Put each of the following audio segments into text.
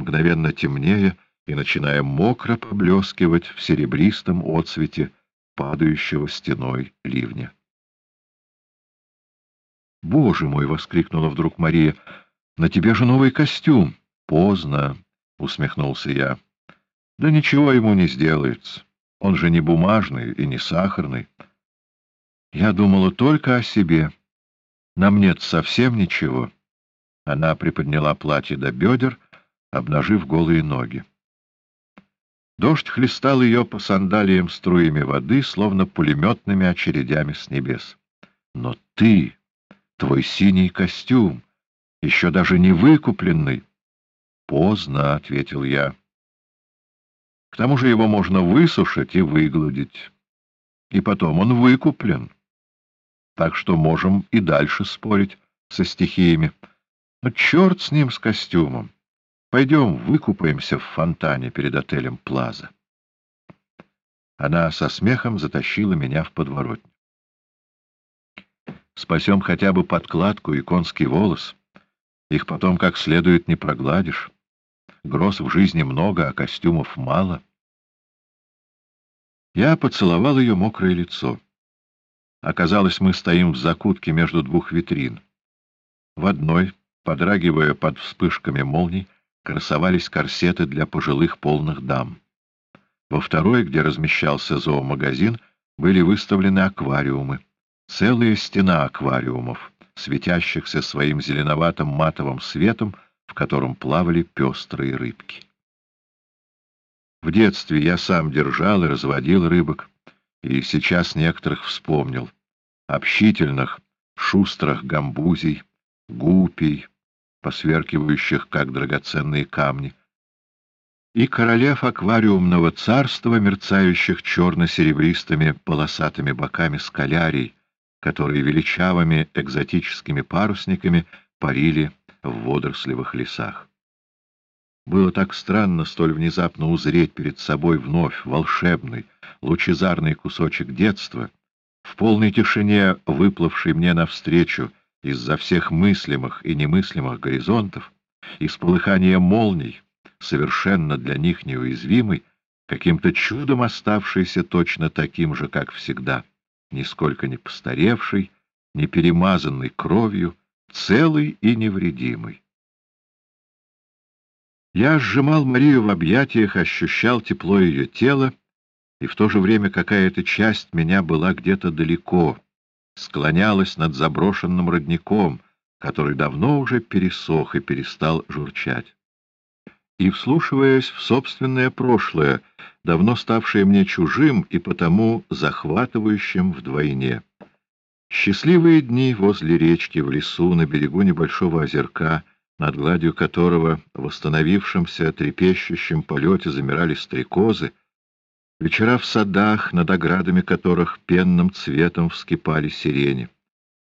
мгновенно темнее и начиная мокро поблескивать в серебристом отсвете падающего стеной ливня. «Боже мой!» — воскликнула вдруг Мария. «На тебе же новый костюм!» «Поздно!» — усмехнулся я. «Да ничего ему не сделается. Он же не бумажный и не сахарный. Я думала только о себе. Нам нет совсем ничего». Она приподняла платье до бедер, обнажив голые ноги. Дождь хлестал ее по сандалиям струями воды, словно пулеметными очередями с небес. «Но ты...» Твой синий костюм, еще даже не выкупленный. — Поздно, — ответил я. К тому же его можно высушить и выгладить. И потом он выкуплен. Так что можем и дальше спорить со стихиями. Но черт с ним, с костюмом. Пойдем выкупаемся в фонтане перед отелем Плаза. Она со смехом затащила меня в подворотню. Спасем хотя бы подкладку и конский волос. Их потом как следует не прогладишь. Гроз в жизни много, а костюмов мало. Я поцеловал ее мокрое лицо. Оказалось, мы стоим в закутке между двух витрин. В одной, подрагивая под вспышками молний, красовались корсеты для пожилых полных дам. Во второй, где размещался зоомагазин, были выставлены аквариумы. Целая стена аквариумов, светящихся своим зеленоватым матовым светом, в котором плавали пестрые рыбки. В детстве я сам держал и разводил рыбок, и сейчас некоторых вспомнил. Общительных, шустрых гамбузей, гупий, посверкивающих, как драгоценные камни, и королев аквариумного царства, мерцающих черно-серебристыми полосатыми боками скалярий, которые величавыми экзотическими парусниками парили в водорослевых лесах. Было так странно столь внезапно узреть перед собой вновь волшебный, лучезарный кусочек детства, в полной тишине выплывший мне навстречу из-за всех мыслимых и немыслимых горизонтов, из полыхания молний, совершенно для них неуязвимый, каким-то чудом оставшийся точно таким же, как всегда — нисколько не постаревший, не перемазанный кровью, целый и невредимый. Я сжимал Марию в объятиях, ощущал тепло ее тела, и в то же время какая-то часть меня была где-то далеко, склонялась над заброшенным родником, который давно уже пересох и перестал журчать. И, вслушиваясь в собственное прошлое, давно ставшее мне чужим и потому захватывающим вдвойне. Счастливые дни возле речки, в лесу, на берегу небольшого озерка, над гладью которого в восстановившемся трепещущем полете замирали стрекозы, вечера в садах, над оградами которых пенным цветом вскипали сирени.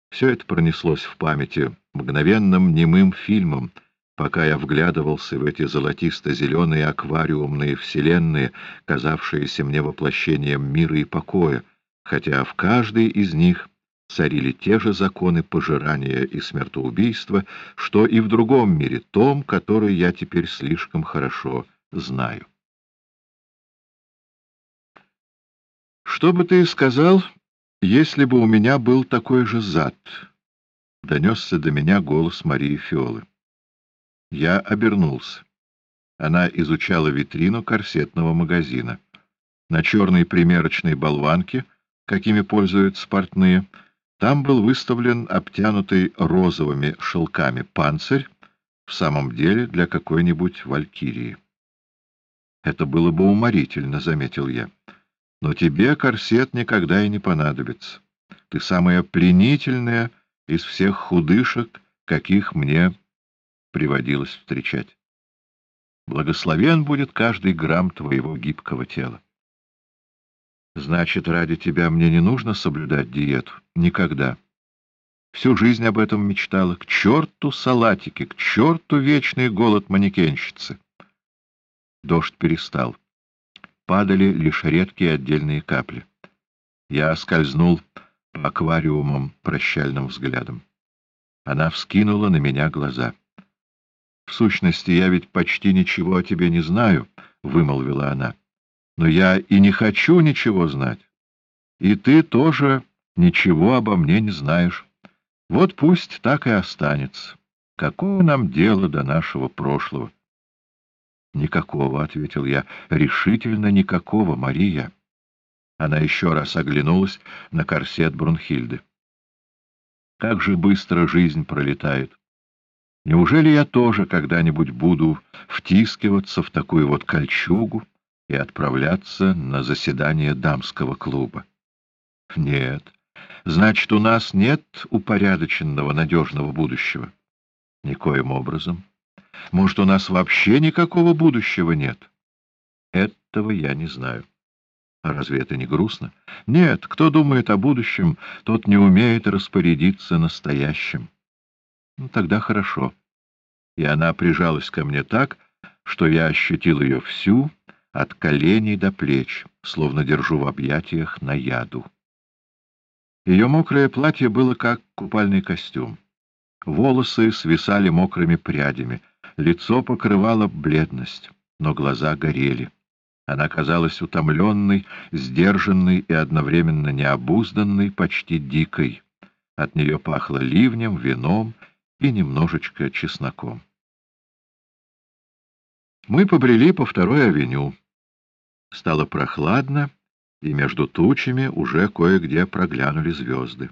Все это пронеслось в памяти мгновенным немым фильмом — пока я вглядывался в эти золотисто-зеленые аквариумные вселенные, казавшиеся мне воплощением мира и покоя, хотя в каждой из них царили те же законы пожирания и смертоубийства, что и в другом мире, том, который я теперь слишком хорошо знаю. «Что бы ты сказал, если бы у меня был такой же зад?» — донесся до меня голос Марии Фиолы. Я обернулся. Она изучала витрину корсетного магазина. На черной примерочной болванке, какими пользуются портные, там был выставлен обтянутый розовыми шелками панцирь, в самом деле для какой-нибудь валькирии. Это было бы уморительно, — заметил я. Но тебе корсет никогда и не понадобится. Ты самая пленительная из всех худышек, каких мне приводилось встречать. Благословен будет каждый грамм твоего гибкого тела. Значит, ради тебя мне не нужно соблюдать диету? Никогда. Всю жизнь об этом мечтала. К черту салатики, к черту вечный голод манекенщицы. Дождь перестал. Падали лишь редкие отдельные капли. Я скользнул по аквариумам прощальным взглядом. Она вскинула на меня глаза. В сущности, я ведь почти ничего о тебе не знаю, — вымолвила она. Но я и не хочу ничего знать. И ты тоже ничего обо мне не знаешь. Вот пусть так и останется. Какое нам дело до нашего прошлого? — Никакого, — ответил я, — решительно никакого, Мария. Она еще раз оглянулась на корсет Брунхильды. Как же быстро жизнь пролетает! Неужели я тоже когда-нибудь буду втискиваться в такую вот кольчугу и отправляться на заседание дамского клуба? Нет. Значит, у нас нет упорядоченного надежного будущего. Никоим образом. Может, у нас вообще никакого будущего нет? Этого я не знаю. А разве это не грустно? Нет, кто думает о будущем, тот не умеет распорядиться настоящим. Ну, тогда хорошо. И она прижалась ко мне так, что я ощутил ее всю, от коленей до плеч, словно держу в объятиях на яду. Ее мокрое платье было как купальный костюм. Волосы свисали мокрыми прядями, лицо покрывало бледность, но глаза горели. Она казалась утомленной, сдержанной и одновременно необузданной, почти дикой. От нее пахло ливнем, вином и немножечко чесноком. Мы побрели по второй авеню. Стало прохладно, и между тучами уже кое-где проглянули звезды.